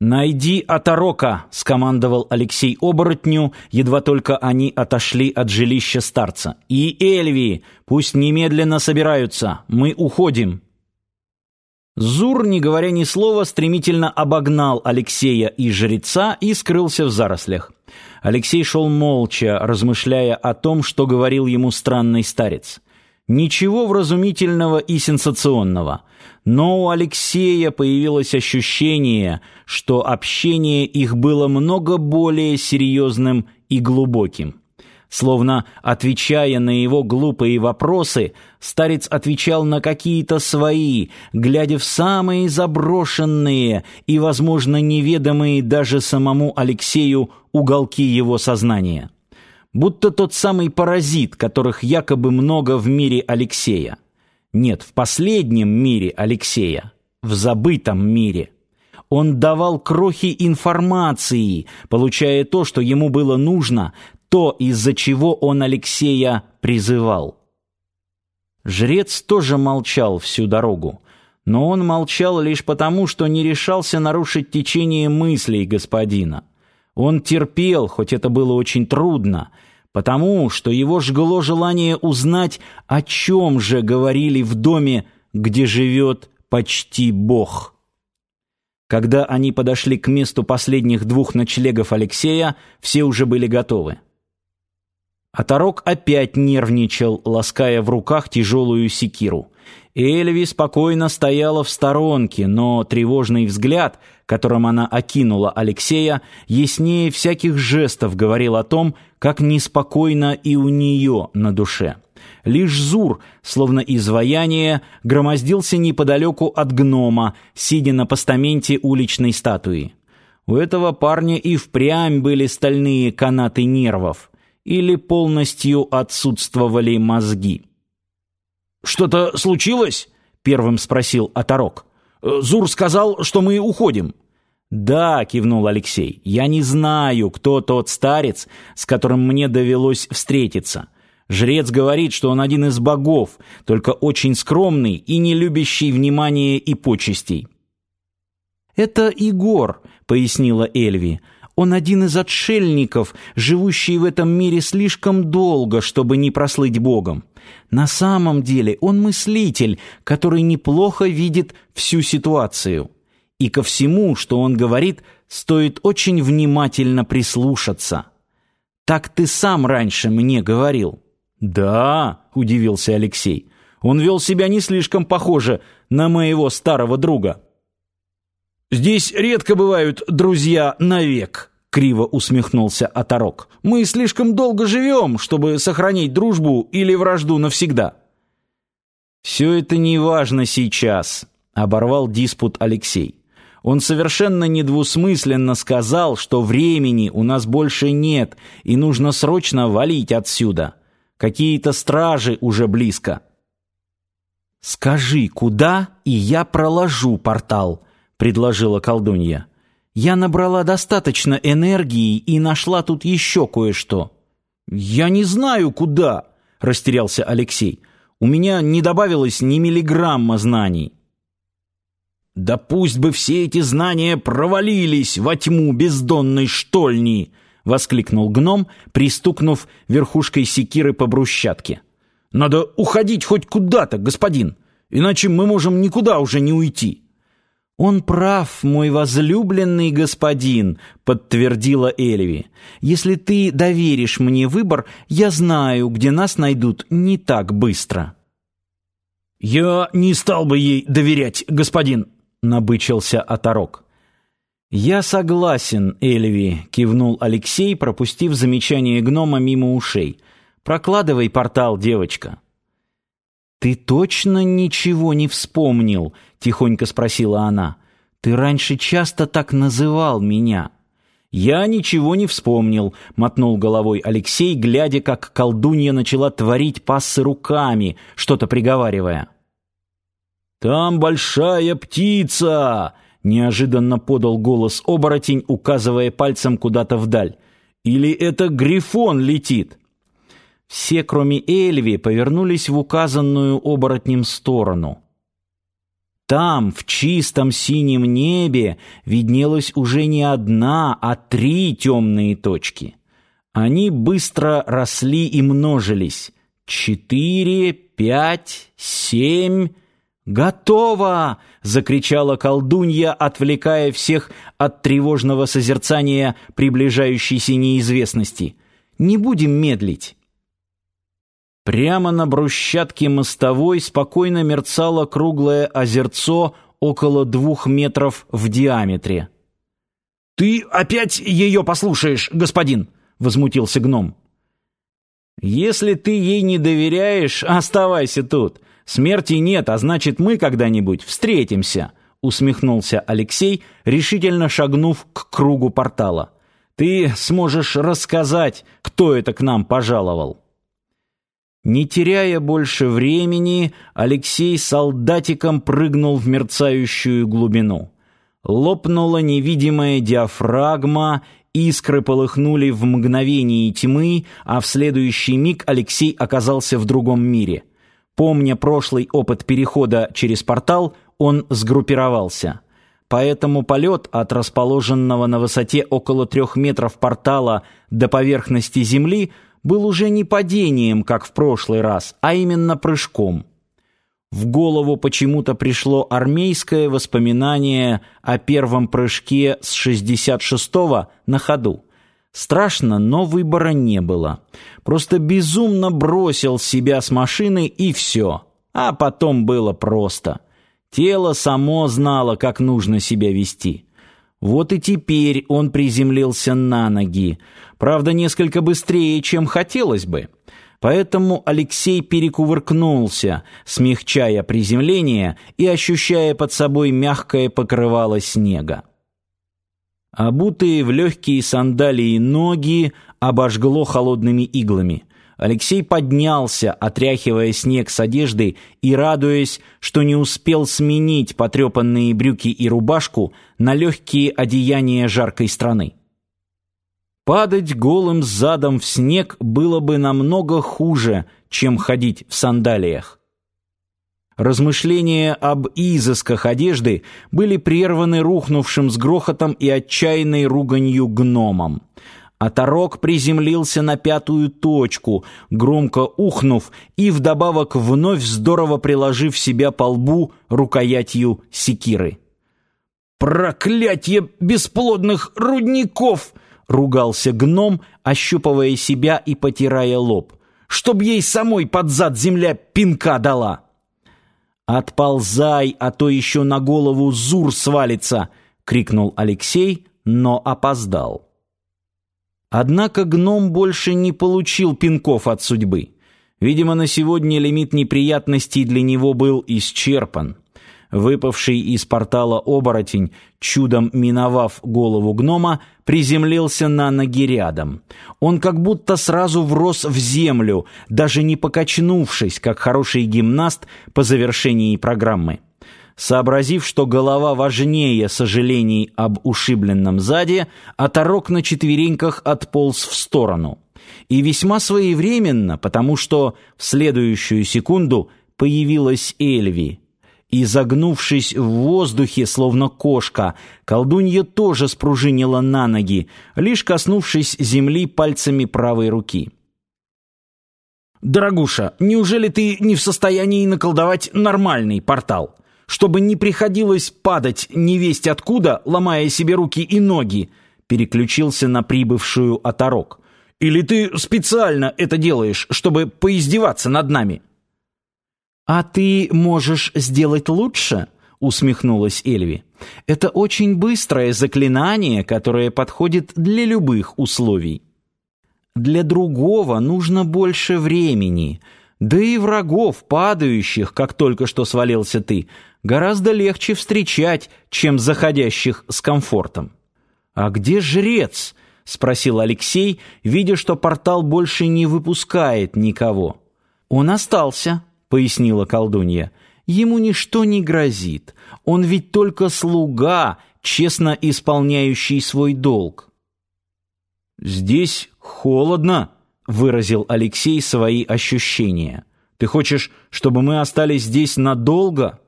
«Найди Оторока!» — скомандовал Алексей оборотню, едва только они отошли от жилища старца. «И Эльви! Пусть немедленно собираются! Мы уходим!» Зур, не говоря ни слова, стремительно обогнал Алексея и жреца и скрылся в зарослях. Алексей шел молча, размышляя о том, что говорил ему странный старец. Ничего вразумительного и сенсационного. Но у Алексея появилось ощущение, что общение их было много более серьезным и глубоким. Словно отвечая на его глупые вопросы, старец отвечал на какие-то свои, глядя в самые заброшенные и, возможно, неведомые даже самому Алексею уголки его сознания будто тот самый паразит, которых якобы много в мире Алексея. Нет, в последнем мире Алексея, в забытом мире. Он давал крохи информации, получая то, что ему было нужно, то, из-за чего он Алексея призывал. Жрец тоже молчал всю дорогу, но он молчал лишь потому, что не решался нарушить течение мыслей господина. Он терпел, хоть это было очень трудно, потому что его жгло желание узнать, о чем же говорили в доме, где живет почти Бог. Когда они подошли к месту последних двух ночлегов Алексея, все уже были готовы. Оторок опять нервничал, лаская в руках тяжелую секиру. Эльви спокойно стояла в сторонке, но тревожный взгляд, которым она окинула Алексея, яснее всяких жестов говорил о том, как неспокойно и у нее на душе. Лишь Зур, словно изваяние, громоздился неподалеку от гнома, сидя на постаменте уличной статуи. У этого парня и впрямь были стальные канаты нервов, или полностью отсутствовали мозги. «Что-то случилось?» — первым спросил Оторок. «Э, «Зур сказал, что мы уходим». «Да», — кивнул Алексей, — «я не знаю, кто тот старец, с которым мне довелось встретиться. Жрец говорит, что он один из богов, только очень скромный и не любящий внимания и почестей». «Это Игор», — пояснила Эльви, — он один из отшельников, живущий в этом мире слишком долго, чтобы не прослыть Богом. На самом деле он мыслитель, который неплохо видит всю ситуацию. И ко всему, что он говорит, стоит очень внимательно прислушаться. Так ты сам раньше мне говорил. Да, удивился Алексей. Он вел себя не слишком похоже на моего старого друга. Здесь редко бывают друзья навек, криво усмехнулся Оторок. Мы слишком долго живем, чтобы сохранить дружбу или вражду навсегда. Все это не важно сейчас, оборвал диспут Алексей. Он совершенно недвусмысленно сказал, что времени у нас больше нет и нужно срочно валить отсюда. Какие-то стражи уже близко. Скажи, куда, и я проложу портал, предложила колдунья. Я набрала достаточно энергии и нашла тут еще кое-что. Я не знаю, куда, растерялся Алексей. У меня не добавилось ни миллиграмма знаний. Да пусть бы все эти знания провалились во тьму бездонной штольни, воскликнул гном, пристукнув верхушкой секиры по брусчатке. Надо уходить хоть куда-то, господин, иначе мы можем никуда уже не уйти. «Он прав, мой возлюбленный господин», — подтвердила Эльви. «Если ты доверишь мне выбор, я знаю, где нас найдут не так быстро». «Я не стал бы ей доверять, господин», — набычился Оторок. «Я согласен, Эльви», — кивнул Алексей, пропустив замечание гнома мимо ушей. «Прокладывай портал, девочка». «Ты точно ничего не вспомнил?» — тихонько спросила она. «Ты раньше часто так называл меня». «Я ничего не вспомнил», — мотнул головой Алексей, глядя, как колдунья начала творить пассы руками, что-то приговаривая. «Там большая птица!» — неожиданно подал голос оборотень, указывая пальцем куда-то вдаль. «Или это грифон летит?» Все, кроме Эльви, повернулись в указанную оборотнем сторону. Там, в чистом синем небе, виднелась уже не одна, а три темные точки. Они быстро росли и множились. Четыре, пять, семь... «Готово!» — закричала колдунья, отвлекая всех от тревожного созерцания приближающейся неизвестности. «Не будем медлить!» Прямо на брусчатке мостовой спокойно мерцало круглое озерцо около двух метров в диаметре. «Ты опять ее послушаешь, господин!» — возмутился гном. «Если ты ей не доверяешь, оставайся тут. Смерти нет, а значит, мы когда-нибудь встретимся», — усмехнулся Алексей, решительно шагнув к кругу портала. «Ты сможешь рассказать, кто это к нам пожаловал». Не теряя больше времени, Алексей солдатиком прыгнул в мерцающую глубину. Лопнула невидимая диафрагма, искры полыхнули в мгновении тьмы, а в следующий миг Алексей оказался в другом мире. Помня прошлый опыт перехода через портал, он сгруппировался. Поэтому полет от расположенного на высоте около трех метров портала до поверхности Земли – был уже не падением, как в прошлый раз, а именно прыжком. В голову почему-то пришло армейское воспоминание о первом прыжке с 66-го на ходу. Страшно, но выбора не было. Просто безумно бросил себя с машины и все. А потом было просто. Тело само знало, как нужно себя вести. Вот и теперь он приземлился на ноги, правда, несколько быстрее, чем хотелось бы. Поэтому Алексей перекувыркнулся, смягчая приземление и ощущая под собой мягкое покрывало снега. Обутые в легкие сандалии ноги обожгло холодными иглами. Алексей поднялся, отряхивая снег с одежды и радуясь, что не успел сменить потрепанные брюки и рубашку на легкие одеяния жаркой страны. Падать голым задом в снег было бы намного хуже, чем ходить в сандалиях. Размышления об изысках одежды были прерваны рухнувшим с грохотом и отчаянной руганью гномом. Оторок приземлился на пятую точку, громко ухнув и вдобавок вновь здорово приложив себя по лбу рукоятью секиры. «Проклятье бесплодных рудников!» — ругался гном, ощупывая себя и потирая лоб. «Чтоб ей самой под зад земля пинка дала!» «Отползай, а то еще на голову зур свалится!» — крикнул Алексей, но опоздал. Однако гном больше не получил пинков от судьбы. Видимо, на сегодня лимит неприятностей для него был исчерпан. Выпавший из портала оборотень, чудом миновав голову гнома, приземлился на ноги рядом. Он как будто сразу врос в землю, даже не покачнувшись, как хороший гимнаст по завершении программы. Сообразив, что голова важнее сожалений об ушибленном заде, оторок на четвереньках отполз в сторону. И весьма своевременно, потому что в следующую секунду появилась Эльви. И, загнувшись в воздухе, словно кошка, колдунья тоже спружинила на ноги, лишь коснувшись земли пальцами правой руки. «Дорогуша, неужели ты не в состоянии наколдовать нормальный портал?» чтобы не приходилось падать невесть откуда, ломая себе руки и ноги, переключился на прибывшую оторок. Или ты специально это делаешь, чтобы поиздеваться над нами? А ты можешь сделать лучше? усмехнулась Эльви. Это очень быстрое заклинание, которое подходит для любых условий. Для другого нужно больше времени. Да и врагов, падающих, как только что свалился ты, гораздо легче встречать, чем заходящих с комфортом. «А где жрец?» — спросил Алексей, видя, что портал больше не выпускает никого. «Он остался», — пояснила колдунья. «Ему ничто не грозит. Он ведь только слуга, честно исполняющий свой долг». «Здесь холодно», — выразил Алексей свои ощущения. «Ты хочешь, чтобы мы остались здесь надолго?»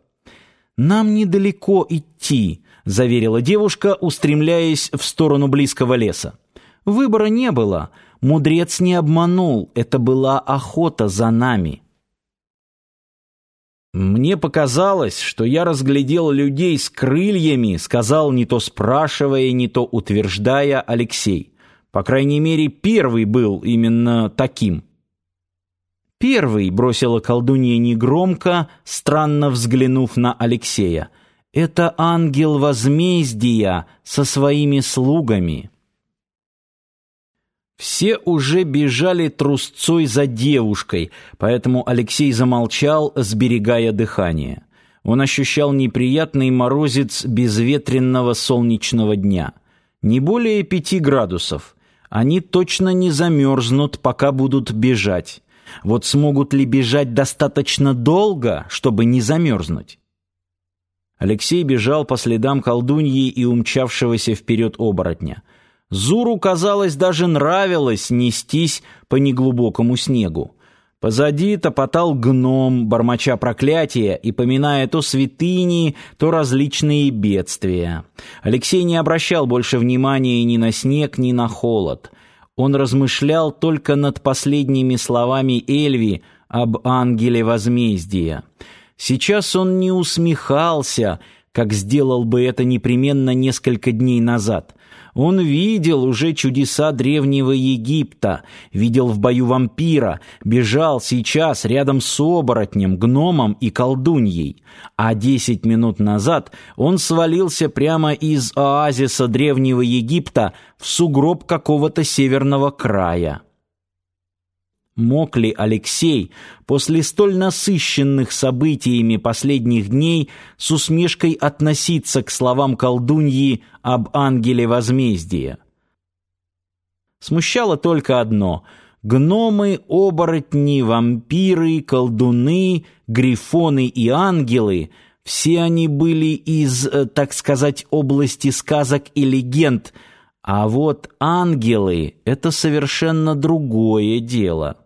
«Нам недалеко идти», — заверила девушка, устремляясь в сторону близкого леса. «Выбора не было. Мудрец не обманул. Это была охота за нами». «Мне показалось, что я разглядел людей с крыльями», — сказал не то спрашивая, не то утверждая Алексей. «По крайней мере, первый был именно таким». «Первый», — бросила колдунья негромко, странно взглянув на Алексея, — «это ангел возмездия со своими слугами». Все уже бежали трусцой за девушкой, поэтому Алексей замолчал, сберегая дыхание. Он ощущал неприятный морозец безветренного солнечного дня. Не более пяти градусов. Они точно не замерзнут, пока будут бежать. Вот смогут ли бежать достаточно долго, чтобы не замерзнуть? Алексей бежал по следам колдуньи и умчавшегося вперед оборотня. Зуру, казалось, даже нравилось нестись по неглубокому снегу. Позади топотал гном, бормоча проклятия и поминая то святыни, то различные бедствия. Алексей не обращал больше внимания ни на снег, ни на холод. Он размышлял только над последними словами Эльви об ангеле возмездия. Сейчас он не усмехался, как сделал бы это непременно несколько дней назад. Он видел уже чудеса древнего Египта, видел в бою вампира, бежал сейчас рядом с оборотнем, гномом и колдуньей. А десять минут назад он свалился прямо из оазиса древнего Египта в сугроб какого-то северного края. Мог ли Алексей после столь насыщенных событиями последних дней с усмешкой относиться к словам колдуньи об ангеле возмездия? Смущало только одно — Гномы, оборотни, вампиры, колдуны, грифоны и ангелы — все они были из, э, так сказать, области сказок и легенд, а вот ангелы — это совершенно другое дело.